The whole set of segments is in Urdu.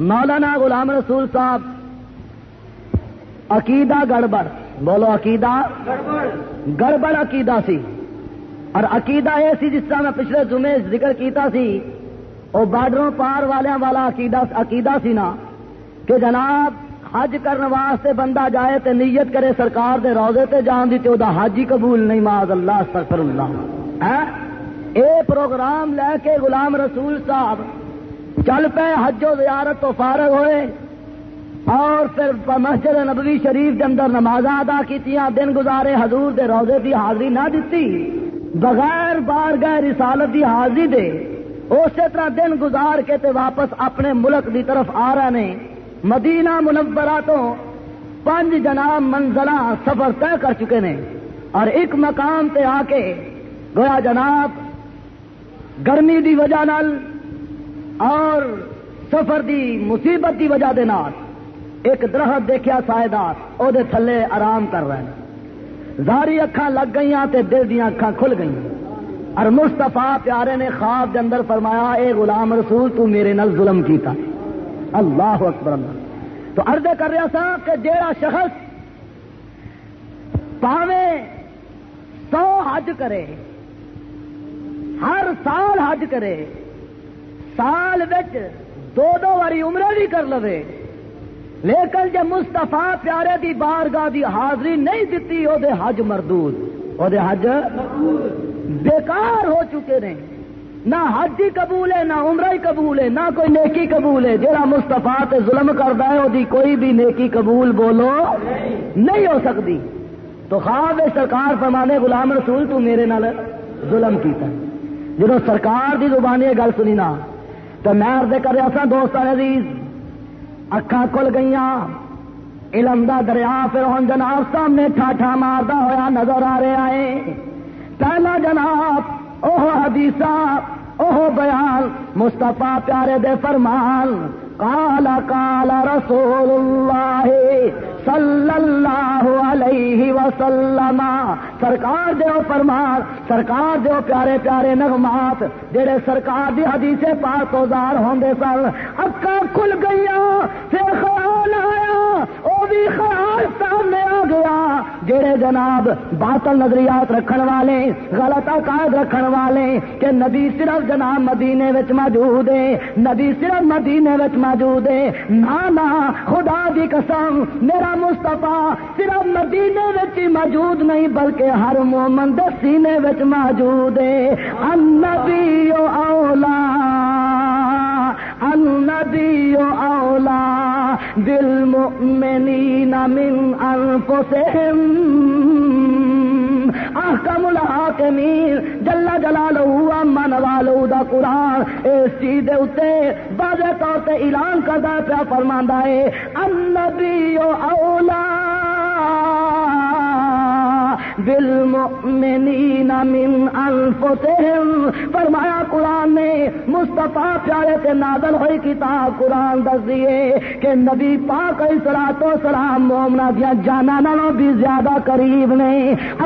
مولانا غلام رسول صاحب، عقیدہ گڑبڑ، بولو عقیدہ؟ گڑبڑ عقیدہ سی۔ اور عقیدہ یہ سی جس طرح میں پچھلے جمعے ذکر کیتا سی وہ بارڈروں پار والوں والا عقیدہ عقیدہ سی نا، کہ جناب، حج کرنے واسطے بندہ جائے تے نیت کرے سرکار دے روزے تے جان دی تے دا حج ہی قبول نہیں ماض اللہ، استغفر اللہ۔ ہاں؟ اے پروگرام لے کے غلام رسول صاحب چل پے حج و زیارت تو فارغ ہوئے اور پھر مسجد نبوی شریف کے اندر نماز ادا کی دن گزارے حضور دے روزے کی حاضری نہ دیتی بغیر بار گئے رسالت کی حاضری دے، اسی طرح دن گزار کے تے واپس اپنے ملک دی طرف آ رہے نے۔ مدینہ منورہ تو پانچ جناب منزلہ سفر طے کر چکے نے۔ اور ایک مقام تے آ کے گویا جناب، گرمی دی وجہ نال اور سفر دی مصیبت دی وجہ دے نال ایک درخت دیکھا سائےدار وہ تھلے آرام کر رہے ہیں۔ زاری اکھان لگ گئی تے دل دیا اکھان کھل گئی اور مستفا پیارے نے خواب کے اندر فرمایا، اے غلام رسول، تو میرے نل ظلم کیتا اللہ اکبر اللہ۔ تو عرض کر رہا تھا کہ جیڑا شخص پاوے سو حج کرے، ہر سال حج کرے سال دو دو باری عمرہ بھی کر لوے۔ لیکن جب مستفا پیارے دی بارگاہ دی حاضری نہیں دیتی وہ حج مردود۔ وہ حج بیکار ہو چکے نے۔ نہ حج ہی قبول ہے، نہ عمرہ ہی قبول ہے، نہ کوئی نیکی قبول ہے۔ جہاں مستفا تے ظلم کرتا ہے وہ کوئی بھی نیکی قبول بولو نہیں ہو سکتی تو خواب سرکار فرمانے، غلام رسول تو میرے نال ظلم کیتا۔ جب سرکار دی زبانی گل سنی نا تو میں عرض کر رہا سا دوست عزیز۔ اکھا کھل گئی علم دا دریا پھر ہوں جناب سامنے ٹھاٹھا ماردا ہوا نظر آ رہا ہے۔ پہلا جناب اوہ حدیث اوہ بیان۔ مستفا پیارے دے فرمان۔ کالا کالا رسول اللہ صلی اللہ علیہ وسلم۔ سرکار دیو فرمان سرکار دیو پیارے پیارے نغمات جڑے سرکار دی حدیث پاک زار ہوندے سن۔ اکا کھل گئیاں، پھر خیال آیا، او بھی خیال سامنے آ گیا۔ جڑے جناب باطل نظریات رکھن والے، غلط عقائد رکھن والے، کہ نبی صرف جناب مدینے وچ موجود ہے، نبی صرف مدینے وچ موجود ہے۔ نا خدا دی قسم، میرا مستفا صرف مدینے وچ موجود نہیں، بلکہ ہر مومن دے سینے وچ موجود ہے۔ النبی اولا النبی اولا، بالمؤمنین من انفسهم احکم الحاکمین جلا جلالہ من والو دا قرآن۔ اس چیز دے اتے بازے طور تے اعلان کردا پیا فرماندا ہے۔ النبی اولا بالمؤمنین من انفسهم فرمایا، قرآن نے مصطفیٰ پیارے سے نازل ہوئی کتاب قرآن دس دیے کہ نبی پاک سرا تو سلام مومنا دیا جانا نالوں بھی زیادہ قریب نے۔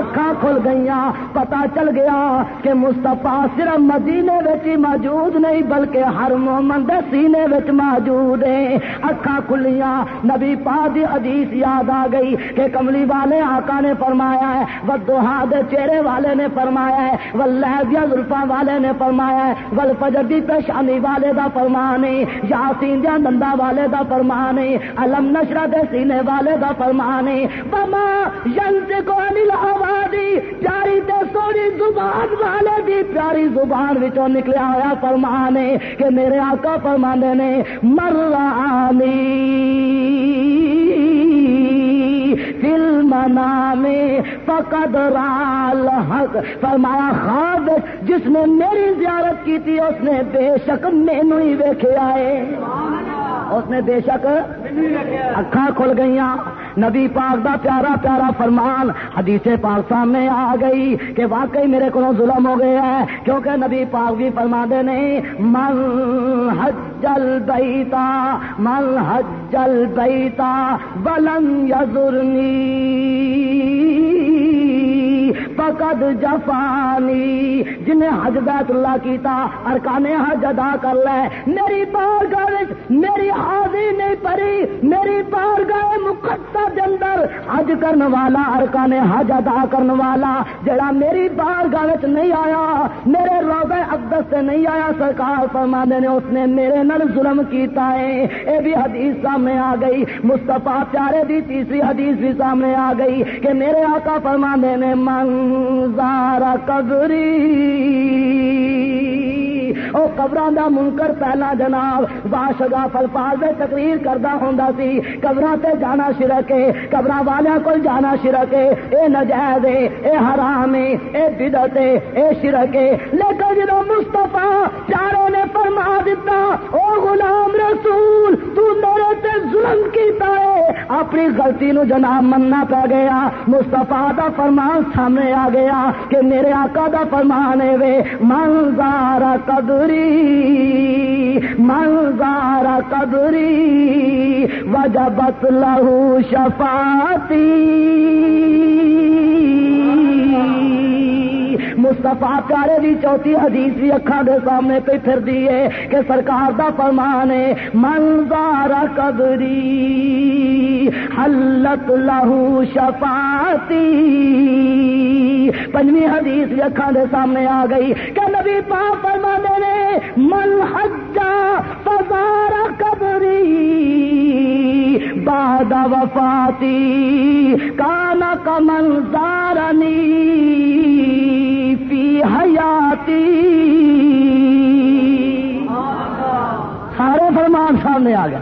اکھا کھل گئی پتا چل گیا کہ مستفا صرف مدینے ہی موجود نہیں، بلکہ ہر مومن دے سینے وچ موجود ہے۔ اکھا کھلیاں، نبی پاک دی حدیث یاد آ گئی کہ کملی والے آقا نے فرمایا ہے ودوہا دے چہرے والے نے فرمایا ہے ولہدیا زلفا والے نے فرمایا ہے ول فجر دی پیشانی والے دا فرمانے یاسین دیا نندا والے دا فرمانے علم نشرا دے سینے والے دا فرمانے بما ینز کو انل آوازی پیاری تے سوری زبان والے دی پیاری زبان وچوں نکلیا ہوا فرمانے کہ میرے آقا فرمانے نے مرانی نامے فقد رال حق فرمایا خواب جس نے میری زیارت کی تھی اس نے بے شک مینو ہی ویکھے آئے۔ اس نے بے شک اکھا کھل گئی نبی پاک دا پیارا پیارا فرمان حدیث پاک سامنے آ گئی کہ واقعی میرے کو ظلم ہو گیا ہے، کیونکہ نبی پاک بھی فرما دے نہیں من حجل بیتا من حجل بیتا بلن یزرنی وقد جفانی۔ جنہیں حج بیت اللہ کیتا، ارکان حج ادا کر لے۔ میری بار گاہ میری حاضری نہیں پری میری بار گاہ مقدس دے اندر حج کرنے والا، ارکان حج ادا کرنے والا، جڑا میری بار گاہ نہیں آیا، میرے روزہ اقدس سے نہیں آیا۔ سرکار فرمانے نے، اس نے میرے نل ظلم کیتا ہے۔ اے بھی حدیث سامنے آ گئی۔ مستفا پیارے دی تیسری حدیث بھی سامنے آ گئی کہ میرے آقا فرمانے نے، من منظارا قبری وہ قبر دا منکر پہلا جناب باشگا فلفاظ میں تقریر کرتا ہوں سی۔ قبر تے جانا شرکے قبر والوں کو جانا شرکے اے نجائز اے حرام اے بدت اے شرکے لیکن جب مستفا چاروں نے فرما دیتا او غلام رسول، تو میرے تے ظلم کیتا ہے۔ اپنی غلطی نو جناب مننا پہ گیا۔ مستفا دا فرمان سامنے آ گیا کہ میرے آقا دا فرمان ہے، وے منظارا قدری قبری منظار قبری وجبت لہو شفاتی مستفا پیارے بھی چوتھی حدیث بھی اکھا دے سامنے پہ پھر دیے کہ سرکار دا فرمان ہے منظار قبری حلت لہو شفاتی پنجویں حدیث بھی اکھا دے سامنے آ گئی کہ نبی پاک فرمانے نے، من حجا فزار قبری بعد وفاتی، کانا کا منظارنی حیاتی۔ سارے فرمان سامنے آ گیا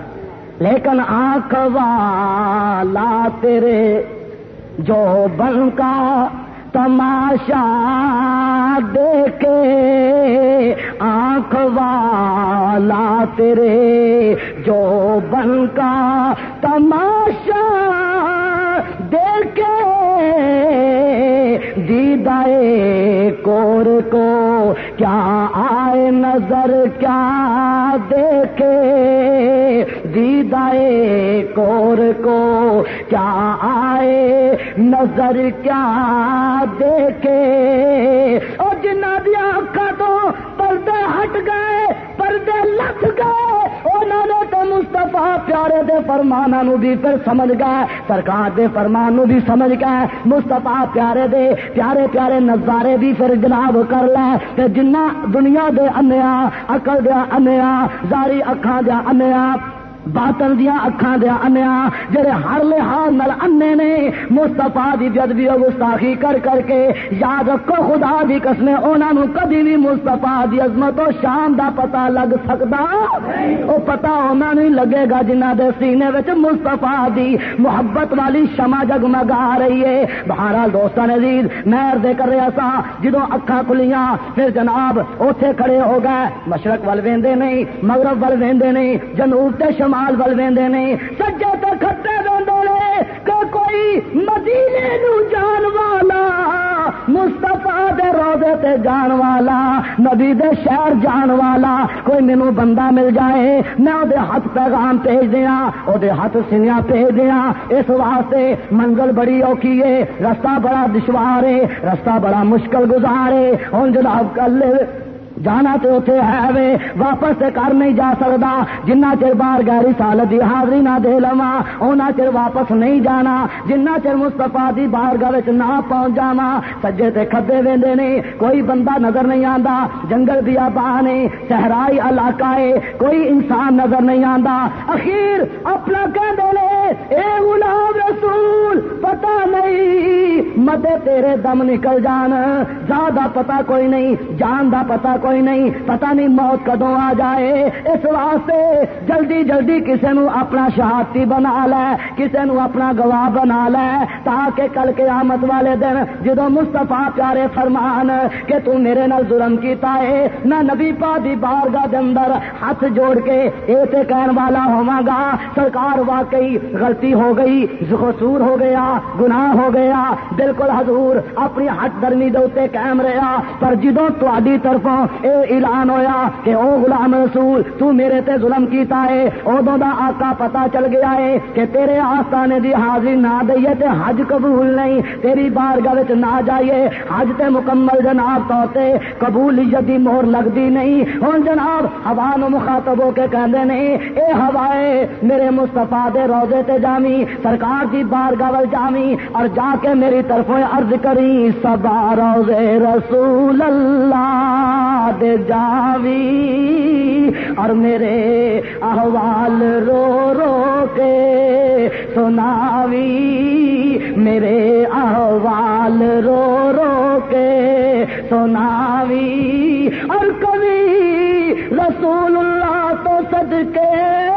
لیکن آنکھ والا تیرے جو بن کا تماشا دیکھے، آنکھ والا تیرے جو بن کا تماشا دیکھے۔ نظر کیا دیکھے؟ دیدائے کور کو کیا آئے؟ نظر کیا دیکھے؟ اور جنا دیا کا تو پردے ہٹ گئے، پردے لت گئے۔ مستفا پیارے دے فرمانا نو بھی پھر سمجھ گئے، سرکار دے فرمان نو بھی سمجھ گئے۔ مستفا پیارے دے، پیارے پیارے نظارے بھی پھر جناب کر لے۔ تے جنہ دنیا دے انیا اکل دیا انیا زاری اکھاں دیا انیا باطل دیا اکھاں دیا انیا جڑے ہر لحاظ نال انے نے مستفا دی جدبی و گستاخی کر کر کے یاد رکھو، خدا دی قسمیں انہاں نو کبھی بھی مستفا دی عظمت و شان دا پتہ لگ سکدا؟ او پتہ انہاں نہیں لگے گا جنہ دے سینے وچ مستفا دی محبت والی شمع جگمگا رہی ہے۔ بہرحال دوستان عزیز، میں عرض کر رہا سا، جدوں اکھاں کھلیاں، پھر جناب اوتھے کھڑے ہو گئے۔ مشرق ول ویندے نہیں، مغرب ول ویندے نہیں، جنوب تے شمال مال بل وے نہیں سجے تو کھٹے وے کہ کوئی مدینے نو جان والا مستفا دے روزے تے جان والا، نبی دے شہر جان والا، کوئی مینو بندہ مل جائے، میں وہ ہاتھ پیغام بھیج دیا وہ ہاتھ سنیا بھیج دیا اس واسطے منزل بڑی اوکھی ہے، رستہ بڑا دشوار ہے، رستہ بڑا مشکل گزار ہے۔ ہوں جناب کل جانا تو اتنے ہے وے، واپس تے کر نہیں جا سکتا جنہ چر بار گہری سالت دی حاضری نہ دے لوا اونا چر واپس نہیں جانا۔ جنہ چر مستفا دی بار گاہ نہ پہنچ جانا سجے تے کھبے ویندے نے، کوئی بندہ نظر نہیں آندا۔ جنگل دیا باہ نے، صحرائی علاقہ ہے، کوئی انسان نظر نہیں آندا۔ اخیر اپنا کہہ لے اے غلام رسول، پتہ نہیں، مدے تیرے دم نکل جان۔ زیادہ پتہ کوئی نہیں، جان دا پتہ کوئی کوئی نہیں، پتہ نہیں موت کدوں آ جائے۔ اس واسطے جلدی جلدی کسی نو اپنا شہادتی بنا لے کسی نو اپنا گواہ بنا لے، تاکہ کل کے آمد والے دن جدو مستفا پیارے فرمان کہ تو میرے نال ظلم کیتا ہے، نہ نبی پا دی بارگاہ دے اندر ہاتھ جوڑ کے ایسے کہن والا ہوا گا سرکار واقعی غلطی ہو گئی قصور ہو گیا، گناہ ہو گیا۔ بالکل حضور اپنی ہٹ درمی دے قائم رہا، پر جدو تاری طرفوں اے اعلان ہویا کہ او غلام رسول، تو میرے تے ظلم کیتا ہے۔ ادو دا آقا پتا چل گیا ہے کہ تیرے آستانے دی حاضری نہ دئیے تے حج قبول نہیں۔ تیری بارگاہ وچ نہ جائیے۔ حج تے مکمل جناب طور تے قبولیت دی مہر لگدی نہیں۔ ہن جناب، ہوا نو مخاطب ہو کے کہندے نہیں اے ہوائے میرے مصطفیٰ دے روزے تے جامی، سرکار دی بارگاہ ول جامی، اور جا کے میری طرف عرض کری، سبا روزے رسول اللہ۔ دے جاوی اور میرے احوال رو رو کے سناوی میرے احوال رو رو کے سناوی اور کبھی رسول اللہ تو صدقے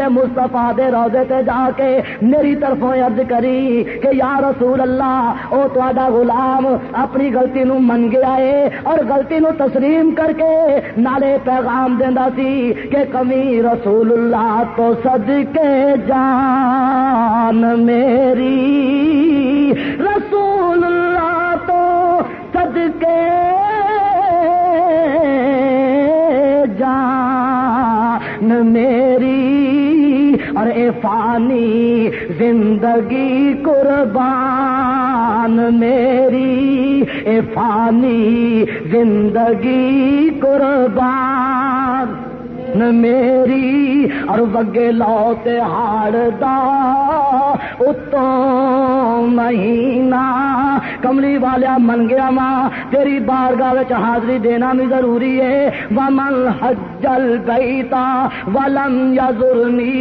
میرے مستفا دے روزے تے جا کے میری طرفوں عرض کری کہ یا رسول اللہ، او تا غلام اپنی غلطی نو من گیا ہے اور غلطی نو تسلیم کر کے نالے پیغام دینا سی کہ کمی رسول اللہ تو سد کے جان میری۔ رسول اللہ تو سد کے جان میری۔ اور اے فانی زندگی قربان میری اے فانی زندگی قربان میری اور وگے لو تہاڑ دا اتوں مہینہ کملی والیا من گیا ماں تیری بارگاہ حاضری دینا بھی ضروری ہے۔ ومن حجل بیتا ولم یزرنی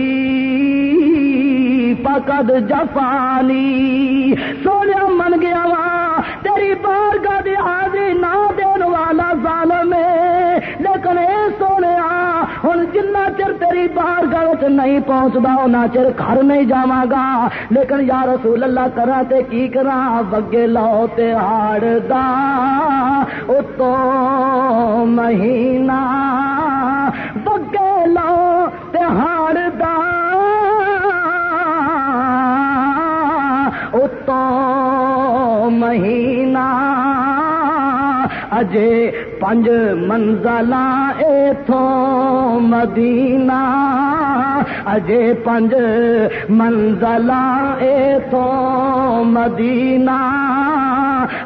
پکد جفانی۔ سونے من گیا ماں تیری بارگاہ دی حاضری نہ دین والا ظالم ہے۔ لیکن اے سونے ہوں جنا چر تیری بار گل نہیں پہنچتا ان چر گھر نہیں جا گا۔ لیکن یا رسول اللہ کرا تے کی کرا بگے لو تہاڑ دا۔ اتو مہینہ بگے لو تہاڑ دا۔ اتو مہینہ اجے پنج منزل ایتھو مدینہ۔ اجے پنج منزل ایتھو مدینہ۔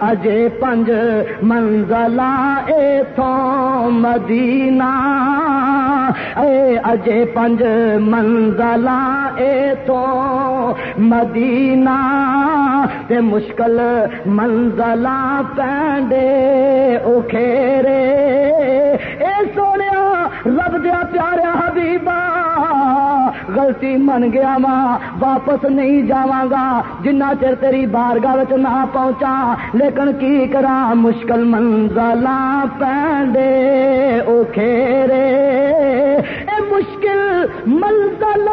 اجے پنج منزل ایتھو مدینہ۔ اے اجے پنج منزل ایتھو مدینہ۔ تے مشکل منزل پینڈے اخیرے دیا پیارا حبیبا غلطی من گیا ماں واپس نہیں جاواں گا۔ جنہ چر تیری بارگاہ نہ پہنچا، لیکن کی کرا مشکل منزل پینڈے اخیرے اے مشکل منزل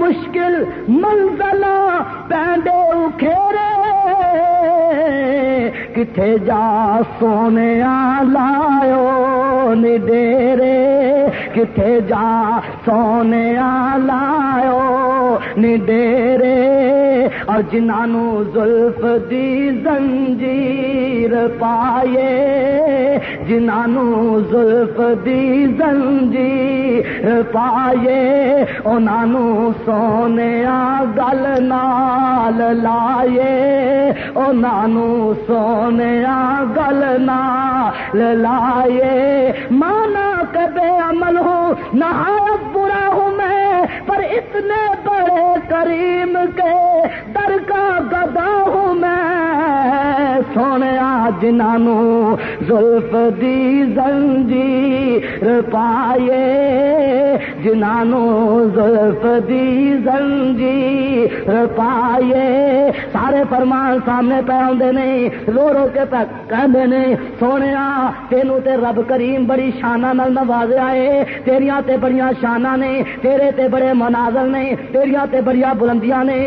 مشکل منزل پینڈے کتھے جا سونے لاؤ لایو ڈیرے، کتھے جا سونے لایو ڈیرے۔ اور جنہوں زلف دی زنجیر پائے جنہوں زلف دی زنجیر پائے۔ انہوں سونے گل نال لائے انہوں سونے گل نال لائے۔ مانا کبے عمل ہوں نہایت برا ہوں میں، پر اتنے بڑے کریم کے در کا گدا ہوں میں۔ سونے جنہوں زلف دی زنجیر پائے جنانو زلفدی زنجی پائے سارے فرمان سامنے پہ آدھے نہیں رو رو کے پہ کہندے سونے تینوں تے رب کریم بڑی شانہ نل نوازے آئے۔ تیریاں تے بڑیاں شانہ نے، تیرے تے بڑے مناظر نے، تیریاں تے بڑیاں بلندیاں نے۔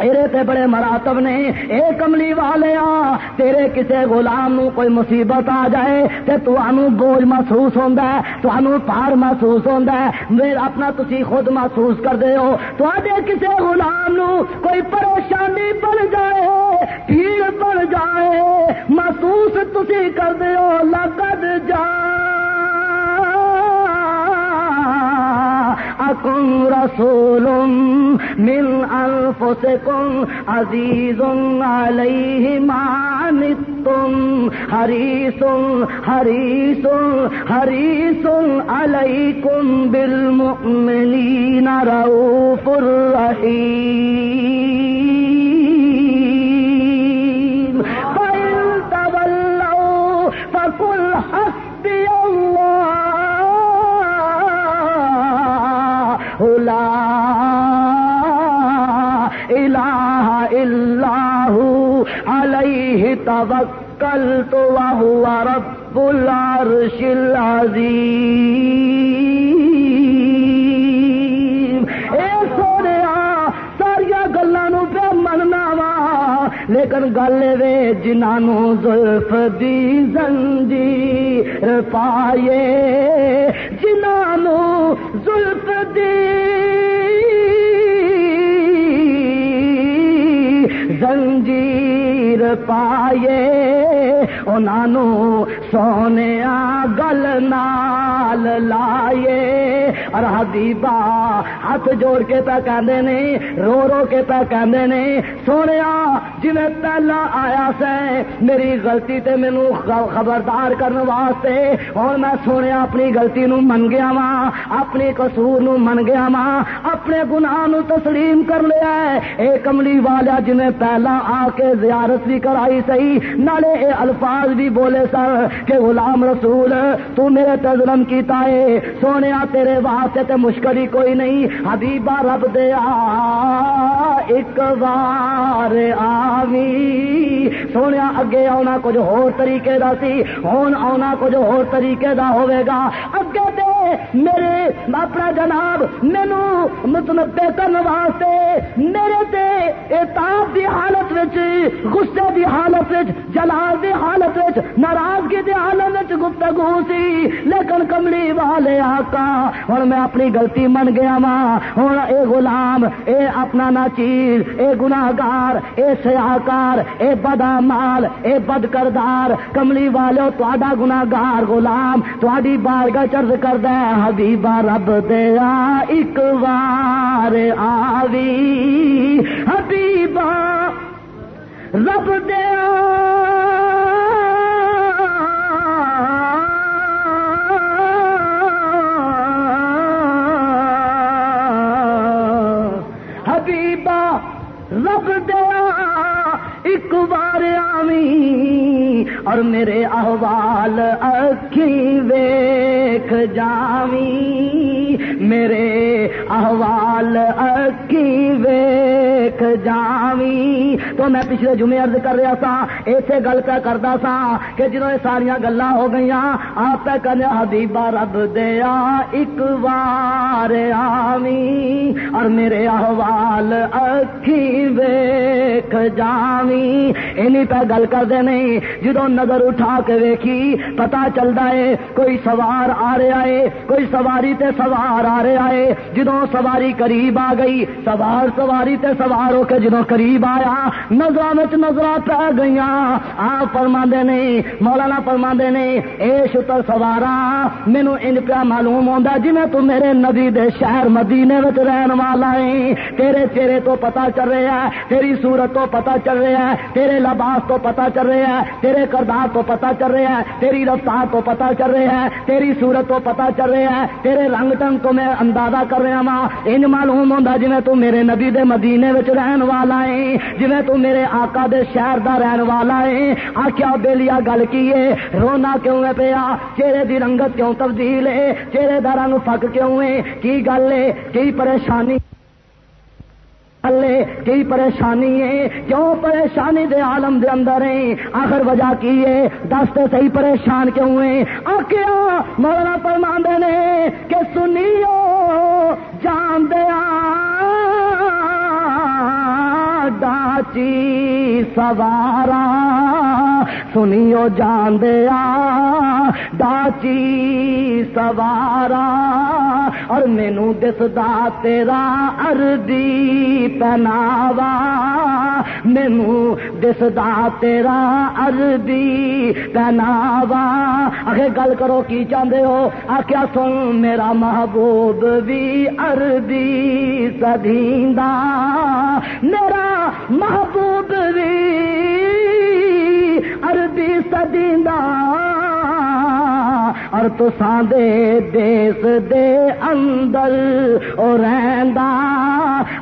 تیرے تے بڑے مراتب نے، اے کملی والے آ تیرے کسے غلام نو کوئی مصیبت آ جائے تے تو انو بوجھ محسوس ہوندا ہے تو انو پار محسوس ہوندا ہے۔ میرا اپنا تسی خود محسوس کر دے ہو تو آدھے کسے غلام نو کوئی پریشانی بن جائے بھیڑ بن جائے۔ محسوس تسی کر دے ہو لگد جائے جاءكم رسول من أنفسكم عزيز عليه ما عنتم حريص حريص حريص عليكم بالمؤمنين رؤوف رحيم لا الہ الا ہو علیہ توکلت وهو رب العرش العظیم اے سونیا ساریا گلوں پہ مننا وا لیکن گل وے جنہوں زلف دی زنجیر پائے جنہوں زلف دی۔ زنجیر پائے انہوں سونے گل نال لائے۔ اور حبیبا ہاتھ جوڑ کے پہ کہندے نے، رو رو کے پہ کہندے نے سونے جی پہلا آیا سے، میری غلطی تے مینو خبردار کرنے واسطے، اور میں سونے اپنی غلطی نو من گیا وا اپنی قصور نو من گیا وا اپنے گناہ نو تسلیم کر لیا ہے۔ اے کملی والا، جنہیں پہلا آ کے زیارت بھی کرائی سی، نالے اے الفاظ بھی بولے سر کہ غلام رسول، تو میرے تظلم کیتا ہے۔ سونے تیرے واسطے تے مشکل ہی کوئی نہیں حبیبا رب دیا ایک بار آوی۔ سونے اگے آنا کچھ ہور طریقے دا سی، ہون آنا کچھ ہور طریقے دا ہوئے گا۔ اگے دے، میرے، اپنا جناب، مینو متنبے کرنے واسطے میرے تے اتاب دی حالت وچ، غصے دی حالت وچ، جلال دی حالت وچ، ناراضگی دی حالت وچ گفتگو سی۔ لیکن کملی والے آقا، ہن میں اپنی غلطی من گیا وا ہن اے غلام، اے اپنا نا چیز اے گناہگار، اے سیا سیاکار اے بدا مال اے بد کردار، کملی والے تہاڈا گناہگار غلام تہاڈی بارگاہ چرز کردا ہے حبیبا رب دیا ایک بار آوی۔ حبیبا رب دیا حبیبا رب دیا ایک بار آمی اور میرے احوال اکھی ویک جامی۔ میرے احوال اکی ویک جامی تو میں پچھلے جمعے عرض کر رہا سا ایسے گل کا کرتا سا کہ جنہوں ساریا گلا ہو گئی آپ کرنے حبیبا رب دیا ایک بار آمی اور میرے احوال اکی ویک جامی اینی پہ گل کرتے نہیں جدو نظر اٹھا کے ویکھی پتا چلتا ہے کوئی سوار آ رہا ہے کوئی سواری تے سوار آ رہا ہے جدو سواری قریب آ گئی سوار سواری تے سوار ہو کے جدو قریب آیا نظر نظر پی گئی آپ فرما نے، مولانا فرما نے، اے شتر سوارا مینو ان پیا معلوم ہوتا جی میں تو میرے نبی دے شہر مدینے رہن والا ہے۔ تیرے چہرے تو پتا چل رہا ہے، تیری صورت تو پتا چل رہا ہے، تیرے لباس تو پتا چل رہا ہے، تیرے کردار تو پتا چل رہا ہے، تیری رفتار تو پتا چل رہا ہے، تیری صورت تو پتا چل رہا ہے، تیرے رنگ ٹنگ تو میں اندازہ کر رہا وا ان معلوم ہوتا جی تو میرے نبی دے مدینے وچ رہن والا ہے۔ جی تو میرے آقا دے شہر دا رہن والا ہے۔ آخیا بےلیا گل کی رونا کیوں ہے پیا؟ چہرے دی رنگت کیوں تبدیل ہے؟ چہرے کا رنگ فک کیوں ہے؟ کی گل ہے؟ کی پریشانی اللہ کی پریشانی ہے؟ کیوں پریشانی دے عالم دے اندر ہے آخر وجہ کی ہے؟ دس تو صحیح پریشان کیوں ہے آکیا مولانا فرماندے نے کہ سنیو جان دیا ڈاچی سوارا، سنیو جان دیا ڈاچی سوارا۔ اور مینو دسدا تیرا اردی پہناوا۔ مینو دسدا تیرا اردی پہناوا۔ اگے گل کرو کی چاہتے ہو؟ آخیا سن، میرا محبوب بھی اردی سدیندا میرا محبوب بھی عربی سدیندا اور تسان دے دیس دے اندر او رہندا۔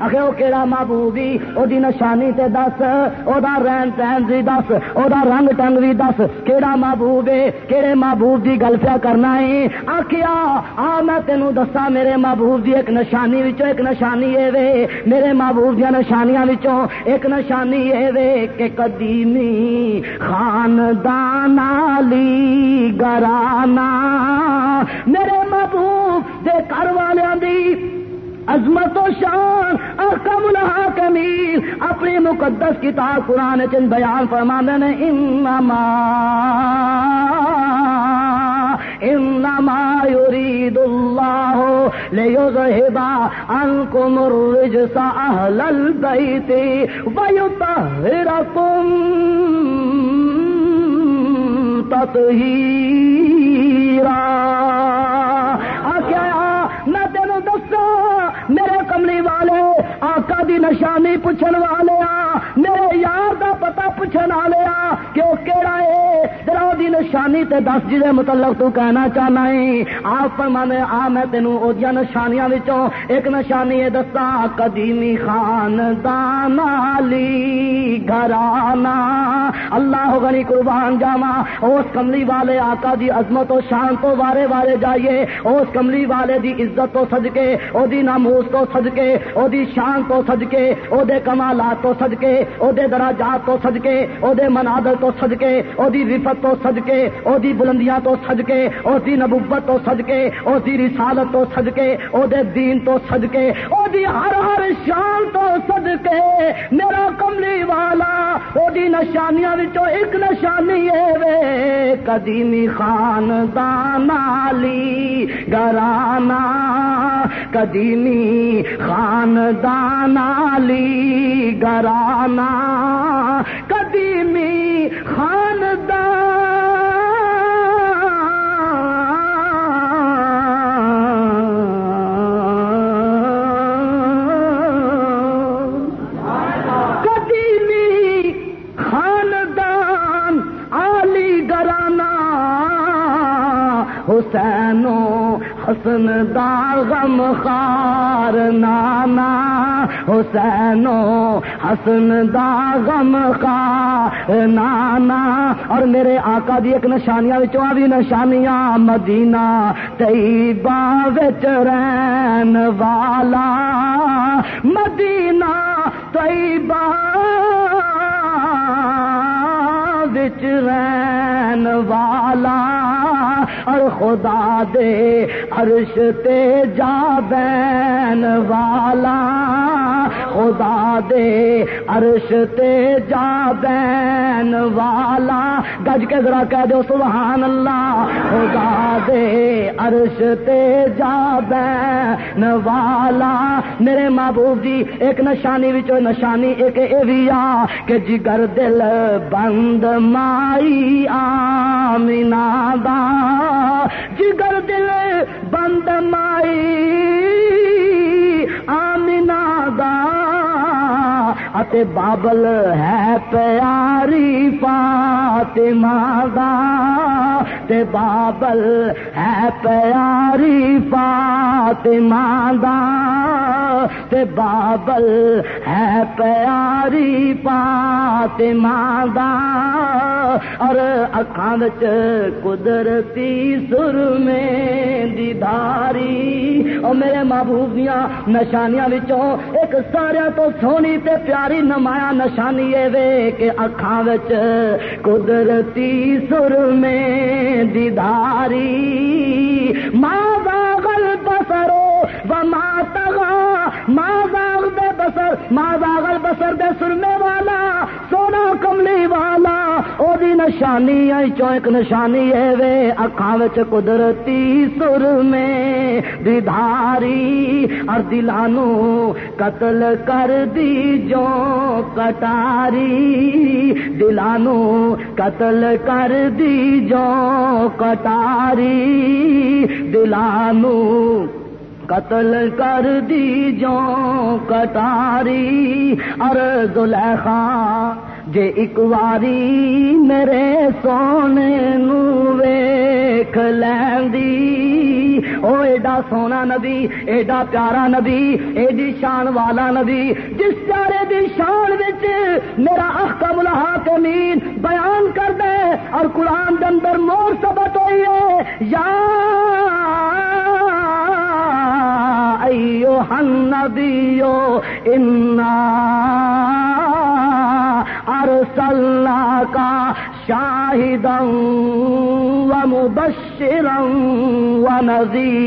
اکھے او کیڑا محبوبی او دی نشانی تے دس، او دا رہن سہن دی دس، او دا رنگ ٹنگ بھی دس۔ کیڑا محبوب ہے کیڑے محبوب دی گل پیا کرنا ہے آکھیا، آ میں تینوں دسا میرے محبوب دی ایک نشانی وچوں ایک نشانی اے وے۔ میرے محبوب دی نشانیاں وچوں ایک نشانی اے وے کہ قدیمی خاندان علی گرانا میرے محبوب دے گھر والوں دی عظمت و شان اور کم کمیل اپنی مقدس کتاب قرآن چند بیان فرمانے نے، انما انما يريد الله ليذهب عنكم الرجس اهل البيت ويطهركم تطهيرا میں تینوں دسا میرے کملی والے، آقا دی نشانی پوچھن والے آ، میرے یار دا پتا پوچھن والے آ کہ وہ کہڑا ہے دی نشانی تے دس جی دے متعلق تو کہنا چاہنا ہے۔ آپ فرمانے آ، میں تینوں اودیا نشانیاں وچوں ایک نشانی ہے دسا قدیمی خاندان علی گھرانا اللہ غنی قربان جاوا اس کملی والے آقا دی عظمت و شان تو وارے وارے جائیے۔ اس کملی والے دی عزت تو صدقے، او دی ناموس تو صدقے، او دی شان تو صدقے، او دے کمالات تو صدقے، او دے دراجات تو صدقے، او دے منادر تو صدقے، او دی رفت تو صدقے او دی بلندیاں تو صدقے، او دی نبوت تو صدقے، او دی رسالت تو صدقے، او دے دین تو صدقے، او دی ہر ہر شان تو صدقے۔ میرا کملی والا، او دی نشانیاں وچوں ایک نشانی ہے وے۔ قدیمی خاندان علی گرانا قدیمی خاندان علی گرانا قدیمی خاندان حسن دا غم خار نانا، حسینو، حسن دا غم خار نانا۔ اور میرے آقا دی ایک نشانیاں وچوں بھی نشانیاں، مدینہ طیبہ وچ رہن والا۔ مدینہ طیبہ وچ رہن والا۔ اور خدا دے عرش تے جا بین والا خدا دے عرش تے جا بین والا۔ گج کے ذرا کہہ دو سبحان اللہ۔ خدا دے عرش تے جا بین والا۔ میرے محبوب جی ایک نشانی وچو نشانی، ایک اے بھی آ۔ کہ جگر دل بند مائی آمینہ دا جگر دل بند مائی۔ آمنا دا تے بابل ہے پیاری فاطمہ دا، تے بابل ہے پیاری فاطمہ دا، تے بابل ہے پیاری فاطمہ دا۔ اور اکھان وچ قدرتی سر میں دیداری او میرے محبوب دیاں نشانیاں وچوں ایک سارے تو سونی تے پیاری نمایاں نشانی اکھا وے کہ اکھاں وچ قدرتی سر میں دیداری ماں باغل بسرو و ماں تغا ماں باغ دے بسر ماں باغل بسر دے سرمے والا سونا کملی والا او دی نشانی چو ایک نشانی ہے وے اکھاں قدرتی سر میں دیداری اور دلانو قتل کر دی جو کٹاری دلانو قتل کر دی جو کٹاری دلانو قتل کر دی جو کٹاری اور زلیخا جے ایک واری میرے سونے نو ویکھ لیندی، او ایڈا سونا نبی، ایڈا پیارا نبی، ایڈی شان والا نبی، جس پیارے دی شان وچ میرا احکم الحاکمین بیان کر دے اور قرآن دے اندر مور ثبت ہوئی ہے، یا ایوہ النبیو انا ارسلنا کا شاہدا و مبشرا و نذیرا۔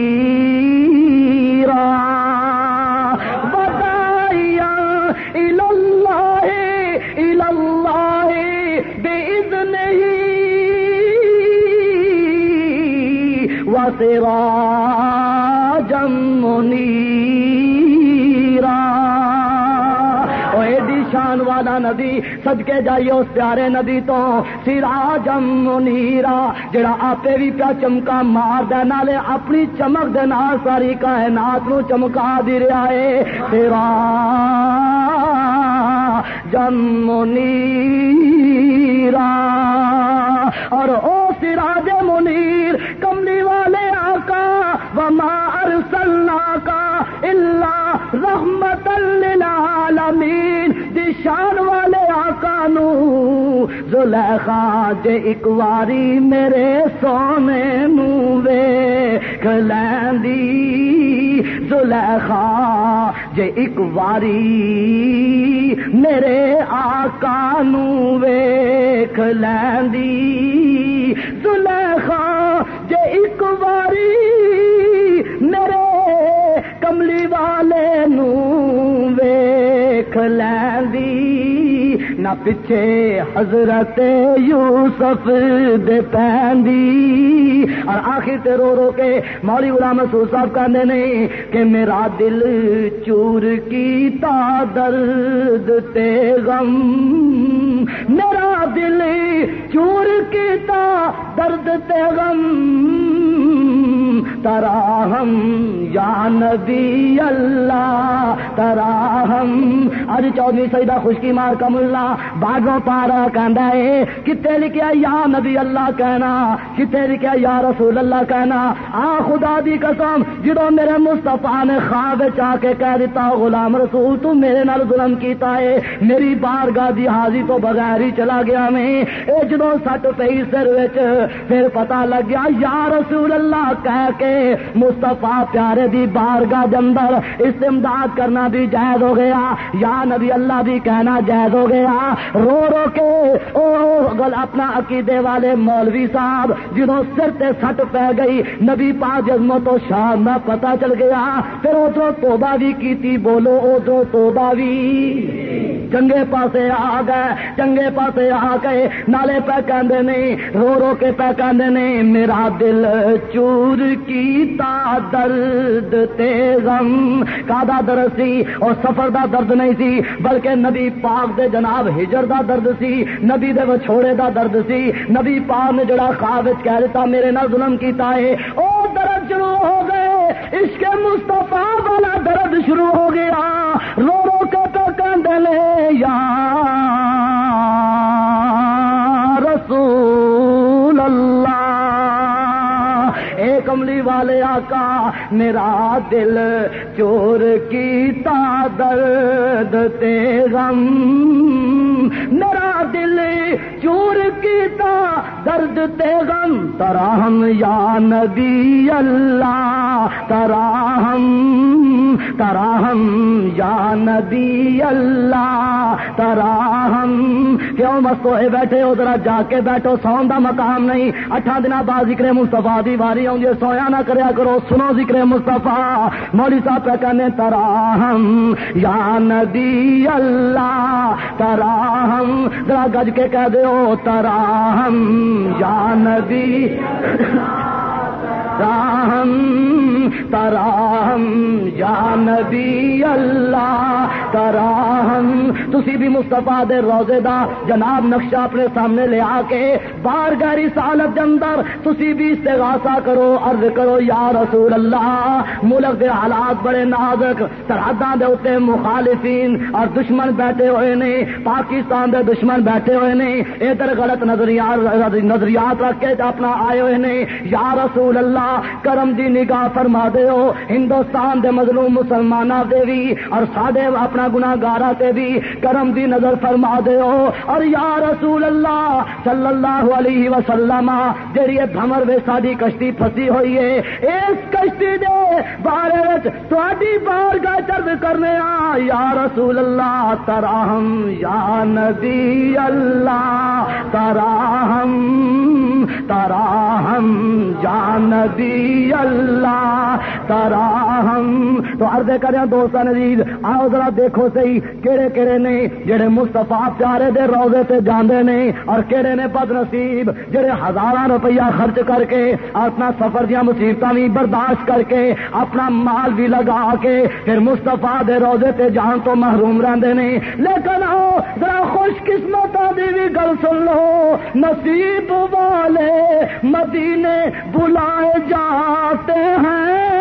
وداعیا الاللہ الاللہ بإذنه وسراجا منیرا۔ والا نبی صدقے جائیے اس پیارے نبی تو۔ سراجم منیرا جڑا آپے بھی پیا چمکا مار دے، نالے اپنی چمک دے نال ساری کائنات نو چمکا دی رہا ہے۔ تیرا جم منیرا اور او سراج منیر کملی والے آقا، وما ارسلنا کا الا رحمت للعالمین، دی شان والے آقا نو۔ زلیخا جے ایک واری میرے سونے نو ویکھ لیندی زلیخا جے ایک واری میرے آقا نو ویکھ لیندی زلیخا جے ایک واری ویکھ لیندی نہ پچھے حضرت یوسف دے پیندی اور آخر تے رو رو کے مولی غلام مسعود صاحب کہندے نے کہ میرا دل چور کی تا درد تے غم۔ میرا دل چور کی تا درد تے غم۔ تراہم، یا نبی اللہ، تراہم۔ اج چودھری سیدہ خشکی مار کا ملا باغوں پارا کہندا ہے، کتے لکھیا یا نبی اللہ کہنا، کتے لکھیا یا رسول اللہ کہنا۔ آ خدا دی قسم جدو میرے مصطفیٰ نے خواب چاہ کے کہہ دیتا غلام رسول، تو میرے نال ظلم کیتا ہے۔ میری بارگاہ دی حاضی تو بغیر ہی چلا گیا میں۔ اے جدو سٹ پئی سر وچ، پھر پتہ لگ گیا، یا رسول اللہ، کہہ کے مصطفیٰ پیارے دی بارگاہ دے اندر استمداد کرنا بھی جائز ہو گیا۔ یا نبی اللہ بھی کہنا جائز ہو گیا۔ رو رو کے او گل اپنا عقیدے والے مولوی صاحب جنہوں سر تے سٹ پہ گئی نبی پاک جزموں تو شام نہ پتا چل گیا۔ پھر ادھر توبہ بھی کیتی بولو، ادھر توبہ بھی۔ چنگے پاسے آ گئے، چنگے پاسے آ گئے۔ نالے پہ کہندے نہیں، رو رو کے پہ کہندے نہیں، میرا دل چور کی تا درد تے غم کادا درد سی اور سفر دا درد نہیں سی، بلکہ نبی پاک دے جناب ہجر دا درد سی، نبی دے وچھوڑے دا درد سی، نبی پاک نے جڑا خواب کہہ دیتا میرے نال ظلم کیتا ہے۔ او درد شروع ہو گئے، عشق مصطفیٰ والا درد شروع ہو گیا۔ رو رو کے تو کہندے نے والے آقا میرا دل چور کی تا درد تے غم۔ میرا دل چور کی تا درد تے غم، تراہم یا نبی اللہ، تراہم تراہم یا نبی اللہ، تراہم۔ کیوں مست ہوئے بیٹھے ہو؟ ذرا جا کے بیٹھو سون دا مقام نہیں۔ اٹھا دن بعد ذکر مستفا دی واری آؤں سویا نہ کریا کرو، سنو ذکر مستفا مولی صاحب پہ کہنے، تراہم یا نبی اللہ، تراہم۔ ذرا گج کے کہہ تراہم یا نبی تراہم تراہم، یا نبی اللہ، تراہم۔ تسی بھی مستفا دے روزے دا جناب نقشہ اپنے سامنے لے آ کے بار گہری سالت اندر تسی بھی استغاثہ کرو، عرض کرو، یا رسول اللہ، ملک دے حالات بڑے نازک، سرحداں دے اتنے مخالفین اور دشمن بیٹھے ہوئے نے، پاکستان دے دشمن بیٹھے ہوئے نے۔ ادھر غلط نظریات نظریات رکھ کے اپنا آئے ہوئے نے۔ یا رسول اللہ، کرم دی نگاہ فرما دے ہو، ہندوستان دے مظلوم مسلمانہ دے بھی اور سادے اپنا گناگارا تے بھی کرم دی نظر فرما دے ہو۔ اور یا رسول اللہ صلی اللہ علیہ وسلم، جیڑی بھمر وے ساری کشتی پھسی ہوئی ہے، اس کشتی دے بارے تھوڑی بار کا چرد کرنے آ۔ یا رسول اللہ، تراہم، یا نبی اللہ، تراہم تراہم، یا نبی اللہ تراہم تو عرض کریں دوستان عزیز آؤ ذرا دیکھو صحیح کہڑے کہڑے نے جڑے مستفا پیارے دے روزے تے جاندے نے اور کہڑے نے بد نصیب جڑے ہزاراں روپیہ خرچ کر کے اپنا سفر دیا مصیبت بھی برداشت کر کے اپنا مال بھی لگا کے پھر مستفا دے روزے تے جان تو محروم رہندے نے۔ لیکن آؤ ذرا خوش قسمت دی بھی گل سن لو۔ نصیب والے مدینے بلائے جاتے ہیں۔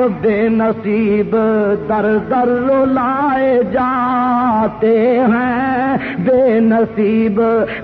اور بے نصیب در در لائے جاتے ہیں۔ بے نصیب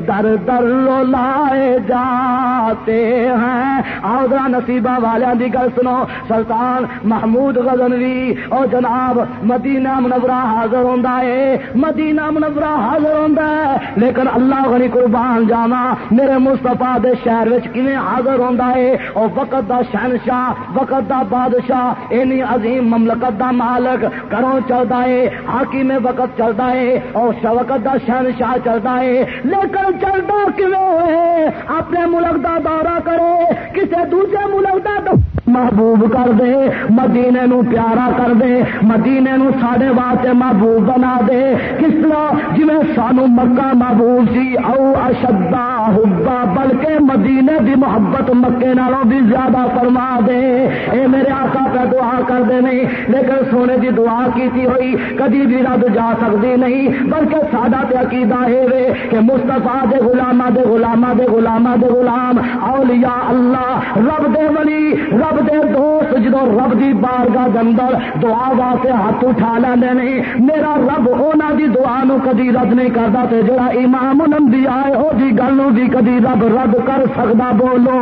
در در لائے جاتے ہیں۔ آدرا نصیبہ والوں کی گل سنو۔ سلطان محمود غزنوی اور جناب مدینہ منورہ حاضر ہوتا ہے مدینہ منورہ حاضر ہوتا ہے لیکن اللہ غنی قربان جانا میرے مستفا دے شہر کیویں حاضر ہوتا ہے اور وقت دا شہنشاہ، وقت دا بادشاہ اینی عظیم مملکت دا مالک، کروں چلتا ہے حاکم وقت چلتا ہے اور وقت دا شہنشاہ چلتا ہے لیکن چلتا کیوں ہے اپنے ملک دا دورہ کرے کسی دوسرے ملک دا دورہ محبوب کر دے، مدینے نو پیارا کر دے، مدینے نو ساڈے واسطے محبوب بنا دے۔ کس طرح؟ جی سانو مکہ محبوب سی، او اشدا حبا بلکہ مدینے دی محبت مکے نالوں بھی زیادہ فرما دے۔ اے میرے آقا پہ دعا کر دے نہیں لیکن سونے دی دعا کیتی ہوئی کدی بھی رد جا سکتی نہیں۔ بلکہ سادہ تے عقیدہ ہے وے کہ مستفا دے غلامہ دے غلامہ دے غلامہ دے غلام، اولیاء اللہ، رب دے ولی، رب رب دے دوست جدو رب دی بارگاہ دے اندر دعا واسطے ہاتھ اٹھا لیندے نہیں میرا رب اونا دی دعا نو کدی رد نہیں کردا تے جڑا امام الانبیاء ہے، او دی گل نو بھی کدی رب رد کر سکدا بولو۔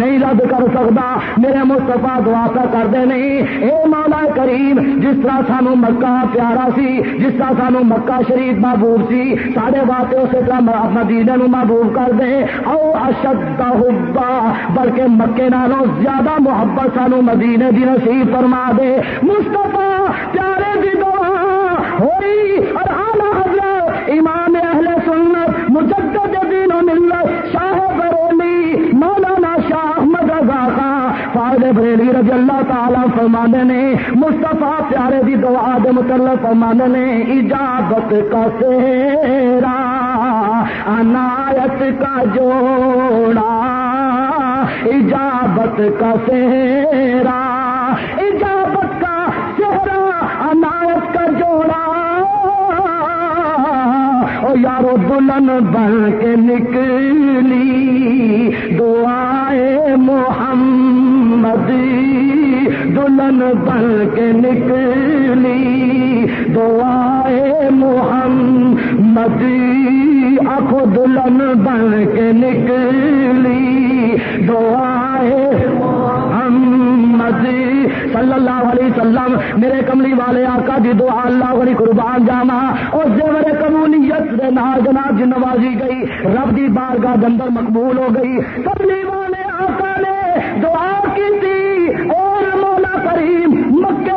نہیں رد کر سکدا، میرے مصطفی دعا پہ کردے نہیں اے مولا کریم، جس طرح سانو مکہ پیارا سی، جس طرح سانو مکہ شریف محبوب سی سارے واسطے اسی طرح مدینے نو محبوب کر دے او اشد حبا، بلکہ مکے نالوں زیادہ محبت سانو مدینے دی نصیب فرما دے۔ مستفا پیارے دی دعا ہوئی اور آلہ حضرت، امام اہل سنت، مجدد دین و ملت، شاہ برولی مولانا شاہ احمد رضا خان فائد بریلی رضی اللہ تعالی فرمانے نے۔ مصطفیٰ، پیارے دی دعا دے متعلق فرمانے نے۔ اجابت کا سیرا عنایت کا جوڑا۔ اجابت کا سہرا، اجابت کا چہرہ عنایت کا جوڑا۔ او یارو دلہن بن کے نکلی، دعائے محمد۔ دلہن بن کے نکلی، دعائے محمد۔ آخو دلہن بن کے نکلی۔ دعائے صلی اللہ علیہ وسلم۔ میرے کملی والے آقا دی دعا اللہ بڑی قربان جانا۔ اور زیور قبولیت دے نال جناب جی نوازی گئی۔ رب دی بارگاہ دندر مقبول ہو گئی۔ کملی والے آقا نے دعا کی تھی۔ اور مولا کریم مکے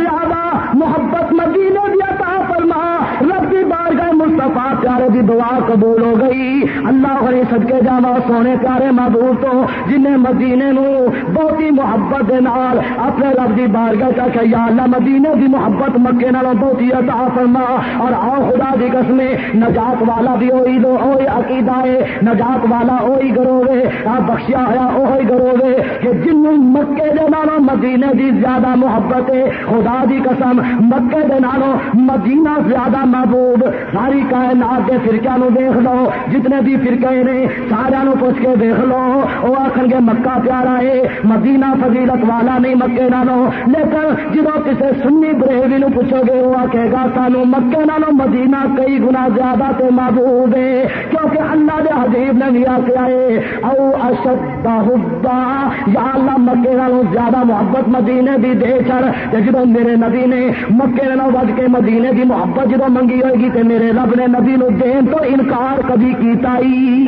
زیادہ محبت مدینے دیا فرما رب دی بارگاہ مصطفیٰ پیارے دی دعا قبول ہو گئی۔ اللہ بڑی سدکے جانا سونے پیارے محبوب تو جنہیں مدینے نو بہت ہی محبت دے نال اپنے رب دی بارگاہ کا کہ یا اللہ مدینے دی محبت مکے نال بہت ہی عطا فرما۔ اور آؤ خدا دی قسم نجات والا بھی ہوئی دو، اوہی عقیدہ ہے، نجات والا اوہی گروے آ بخشیا ہوا اوہی گروے کہ جن مکے دے نالوں مدینے دی زیادہ محبت ہے۔ خدا دی قسم، مکے دے نالوں مدینہ زیادہ محبوب، ساری کائنات کے فرقہ نو دیکھ لو، جتنے بھی فرقے نے سارا نو پوچھ کے دیکھ لو۔ وہ آخر گے، مکہ پیارا ہے مدینہ فضیلت والا نہیں، مکے نالوں لیکن جدو کسی سنی بریوی نو پوچھو گے وہ آخے گا، سانو مکے نالوں مدینہ کئی گنا زیادہ تے محبوب ہے کیونکہ اللہ دے حبیب نے بھی آخیا ہے او اشد حبا۔ یا اللہ، مکے نالوں زیادہ محبت مدینے دی دے چڑ جدو میرے نبی نے مکے نالوں وج کے مدینے دی محبت جدو منگی ہوئے گی، تے میرے رب نے نبی نو دین تو انکار کبھی کیتا ہی۔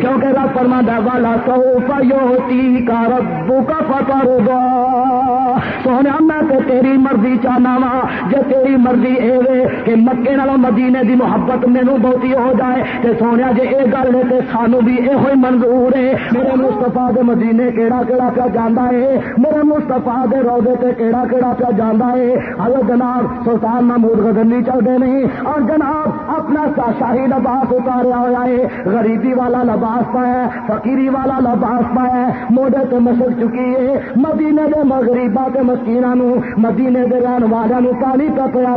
کیونکہ رب فرما والا سو فیوتی کا رب کا فتح سونے میں تے تیری مرضی چاہنا وا۔ جے تیری مرضی اے وے کہ مکے نالوں مدینے دی محبت مینو بہتی ہو جائے۔ تے سونے جے اے گل ہے تے سانو بھی اے ہوئی منظور ہے۔ میرے مستفا دے مدینے کیڑا کیڑا پیا جانا ہے میرے مستفا دے روزے تے کیڑا کیڑا پیا جانا ہے حضرت جناب، سلطان محمود غزنی چلتے نہیں۔ اور جناب، اپنا شاہی لباس اتاریا ہوا ہے غریبی والا لباس پایا فقیری والا لباس پایا موڈے تے مشک چکی ہے مدینے دے مغریبا کے مسکینا نو مدینے دے رہن والوں نو پانی پہ پیا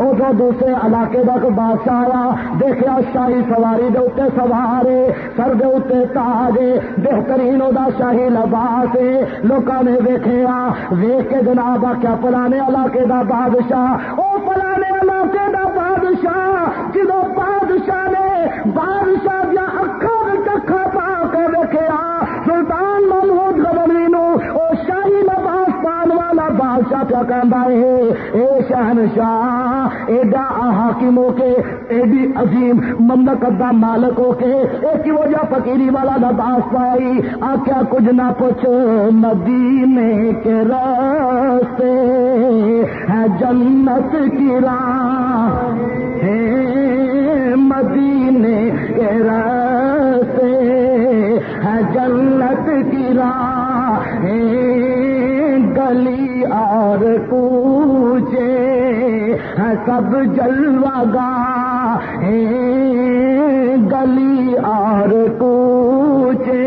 ادھر دوسرے علاقے کا بادشاہ آیا دیکھا شاہی سواری دے اتنے سوارے، سر دے اتنے تاج، بہترین وہ شاہی لباس لوگوں نے ویخیا ویخ کے جناب آخیا پرانے علاقے دا بادشاہ وہ پرانے علاقے دا بادشاہ جدو بادشاہ نے بادشاہ والا بادشاہ پیا کہہ اے شہنشاہ ایڈا حاکم ہو کے ایڈی عظیم مملکت دا مالک ہو کے۔ ایک کی وجہ فقیری والا لباس پائی آ کیا کچھ نہ پوچھ، مدینے کے راستے ہے جنت کی راہ ہے۔ مدینے کے راستے ہے جنت کی راہ گلی اور پوچھے ہے سب جلوہ گا گلی اور کوچے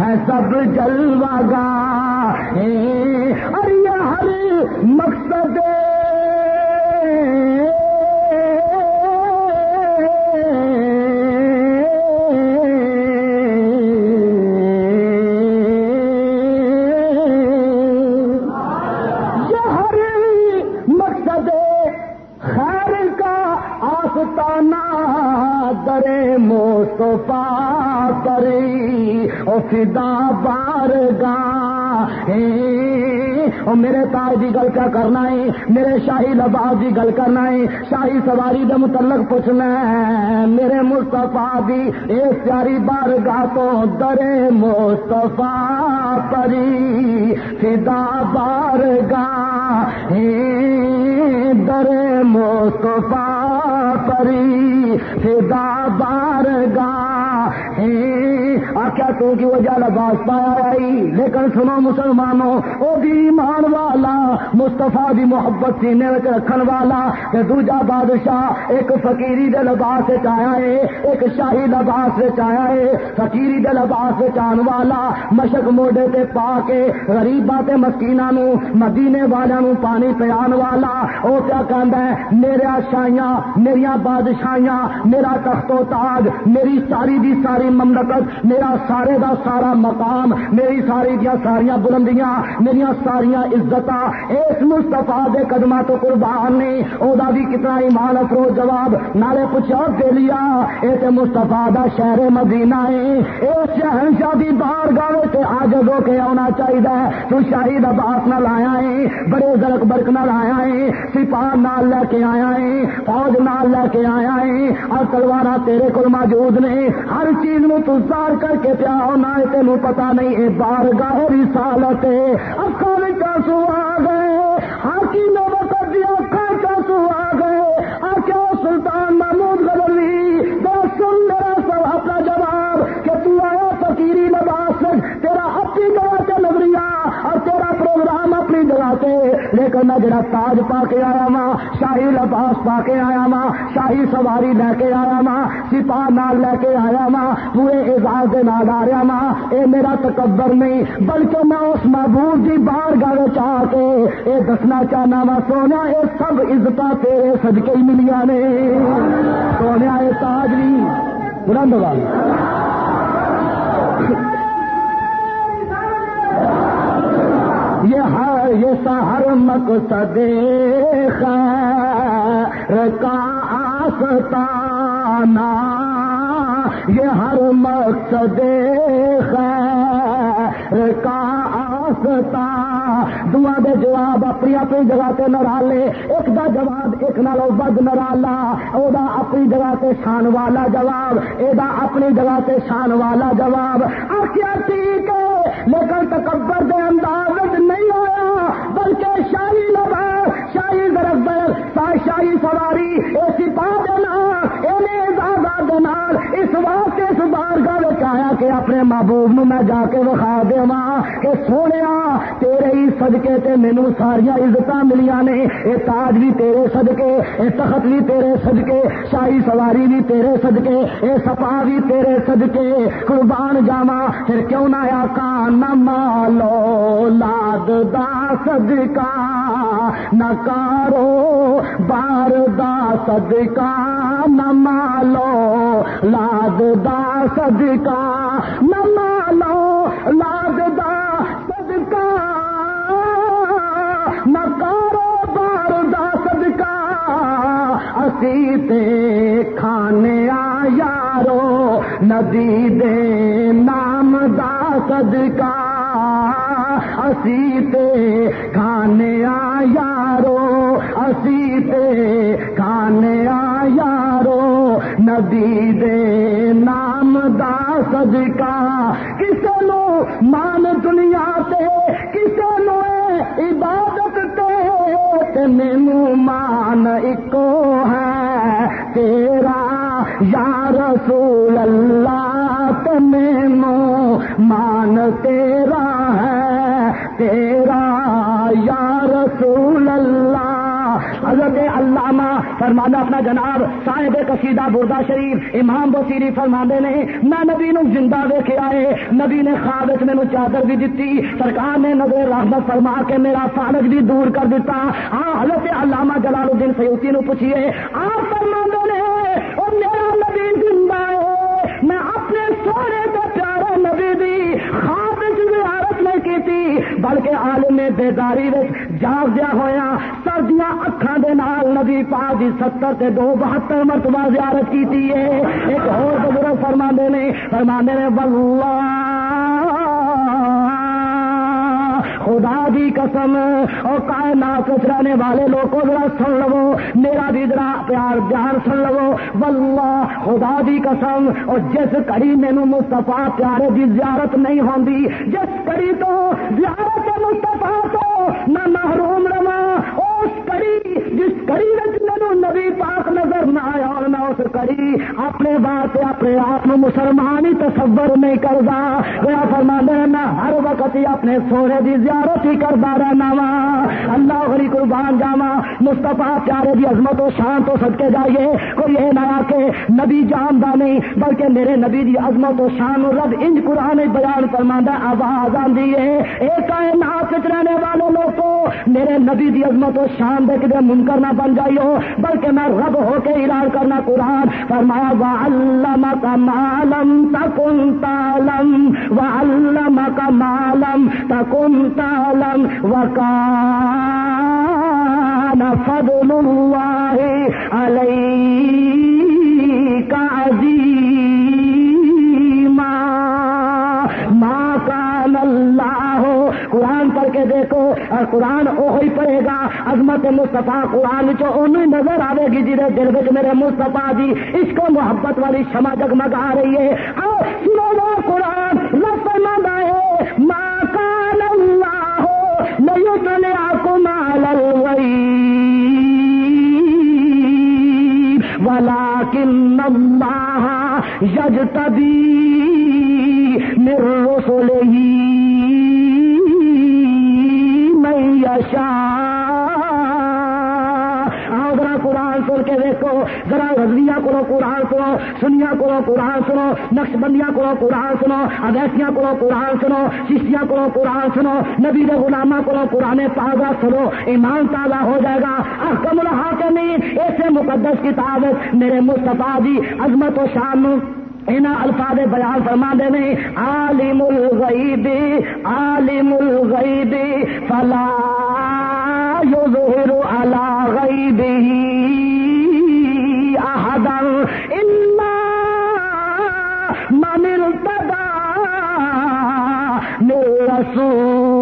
ہے سب جلوہ گا ارے ہر مقصد فدا بار گا میرے تاج کی گل کیا کرنا ہے؟ میرے شاہی لباس کی گل کرنا ہے۔ شاہی سواری کے متعلق پوچھنا ہے۔ میرے مستفا بھی اس پیاری بار گاہ تو درے مستفا پری فدا بارگاہ درے مستفا پری فدا بار گا آخیا تو کی وجہ لباس پایا آئی؟ لیکن سنو مسلمانوں وہ بھی ایمان والا مستفا دی محبت سینے میں رکھن والا، تے دوجا بادشاہ ایک فقیری دے لباس آیا ہے، ایک شاہی لباس آیا ہے، فقیری دے لباس آن والا، مشک موڈے تے پا کے غریبا تے مسکینا نو مدینے والا نو پانی پیان والا وہ کیا کہندا ہے میرا شاہیاں میرا بادشاہیاں، میرا تخت و تاج، میری ساری دی ساری مملکت میرا سارے دا سارا مقام، میری ساری دیا ساریا بلندیاں میری ساریا عزت اس مستفا دے قدمہ تو قربان نے او دا بھی کتنا ایمان افروز جواب۔ نالے پوچھا دے لیا اے تے مستفا دا شہر مدینہ ہے اس شہنشاہ دی بار گاوے تے آج ہو کے آنا چاہیے تو شاہی دا باس نہ لایا ہے بڑے زرک برک نہ لایا ہے سپاہ نال لے کے آیا ہے فوج نال لے کے آیا ہے اور تلوار تیرے کو موجود نے۔ ہر چیز نو تار کر کے پیا ہونا ہے تین پتا نہیں یہ بار گاہ رسالت اکھان کا سو آ گئے ہر کی نو کر دیا اکھان کا سو آ گئے اور کیا سلطان محمود گدلوی بس سن میرا سب اپنا جواب کہ تو آیا فقیری لباس تیرا اپنی جگہ کے نظریہ اور تیرا پروگرام اپنی لیکن میں جڑا تاج پا کے آیا ماں شاہی لباس پا کے آیا ماں شاہی سواری لے کے آیا ماں سپاہ نال لے کے آیا ماں پورے اعزاز دے نال آ رہا ماں اے میرا تکبر نہیں، بلکہ میں اس محبوب کی بار گاہ چاہ کے اے دسنا چاہنا وا سونے اے سب عزت تیرے سدکے ہی ملیا نے۔ سونے اے تاج بھی بلند والی یہ یہ سہر مقصد خیر کا آستانہ، یہ ہر مقصد خیر کا آستا دعا دے جواب، اپنی اپنی جگہ تے نرالے۔ ایک دا جواب ایک نالو بد نرالا۔ او دا اپنی جگہ تے شان والا جواب۔ اے دا اپنی جگہ تے شان والا جواب۔ آخیا ٹھیک ہے۔ لیکن تکبر دے انداز نہیں آیا، بلکہ شاہی لبا شاہی درخت شاہی سواری اے سپاہ دینا اس واسطے اس بار گاہ آیا کہ اپنے محبوب نو میں جا کے وکھا دے کہ سونے تیرے ہی سدکے تے مینو ساریا عزت ملیا نے یہ تاج بھی تیرے سدکے یہ تخت بھی تیرے سدکے شاہی سواری بھی تیرے سدکے یہ سپا بھی تیرے سدکے قربان جاوا پھر کیوں نہ آکا نہ مالو لاد دا صدقہ، نہ کارو بار دا صدقہ، نہ مالو لاد دا صدقہ، نہ مالو لاد دا صدقہ۔ نہ کاروبار دا صدقہ۔ اسی تے کھانے آ یارو ندی دے نام دا صدقہ۔ اسی تے کھانے آ یارو اسی تے نبی نام دا صدقہ فرمانا اپنا جناب صاحب قصیدہ بردا شریف امام بصیری فرمانے نے، میں نبی نو زندہ ویکے آئے، نبی نے خواب مینو چادر بھی دیتی سرکار نے نظر رحمت فرما کے میرا فارغ بھی دور کر دیتا ہاں حضرت علامہ جلال الدین سیوتی نو پوچھیے آپ فرما نے اور میرا نبی زندہ ہے، میں اپنے سونے کے پیارے نبی دی خواب زیارت نہیں کی تھی بلکہ عالم بیداری جاگ دیا ہوا سردیاں اکھان دے نال نبی پاک دی ستر تے دو بہتر مرتبہ زیارت کی تھی ایک اور بزرگ فرما نے فرما نے، واللہ، خدا دی قسم اور کائنات رہنے والے لوگوں ذرا سن لو، میرا بھی ذرا پیار جان سن لو۔ واللہ، خدا دی قسم اور جس کڑی مینو مستفا پیارے دی زیارت نہیں ہوندی، جس کڑی تو زیارت مستفا تو نہ محروم رواں اس کڑی جس کڑی میں نبی پاک نظر نہ آیا اور نہ اس کڑی اپنے بات اپنے آپ مسلمان ہی تصور نہیں کرتا گیا فرما میں ہر وقت ہی اپنے سونے کی زیارت زیارت ہی کرتا رہنا وا اللہ غری قربان جاوا مستفا پیارے دی عظمت و شان تو سد کے جائیے۔ کوئی یہ نہ کہ نبی جاندا نہیں بلکہ میرے نبی دی عظمت و شان و رب انج قرآن بیان فرماندا آواز آندی ہے۔ ایک کائنات وچ رہنے والے لوگوں، میرے نبی دی عظمت و شان دے کدے منکر نہ بن جائیو، بلکہ میں رب ہو کے اعلان کرنا قرآن فرمایا وعلمک ما لم تکن تعلم وعلمک ما لم تکن تعلم وکان کان فضل اللہ علیہ کا عظیم ماں کان اللہ قرآن پڑھ کے دیکھو، اور قرآن وہی پڑھے گا، عظمت مستفا قرآن چو نظر آئے گی جی دل بچ میرے مستفا جی اس کو محبت والی شما جگمگ آ رہی ہے۔ سنو قرآن، لفظ مند آئے ماں کان اللہ ہو نہیں ولكن الله يجتبي من رسله قرآن سن کے دیکھو، ذرا رضویہ کو قرآن سنو، سنیا کو قرآن سنو نقش بندیاں کو قرآن سنو اویسیاں کو قرآن سنو ششتیاں کو قرآن سنو، نبی غلامہ کو قرآن تازہ سنو، ایمان تازہ ہو جائے گا۔ احکم الحاکمین، ایسے مقدس کتاب میرے مصطفیٰ جی عظمت و شان ان الفاظ بیان فرما دے میں عالم الغیب عالم الغیب، فلا یظہر علی غیبہ۔ رسول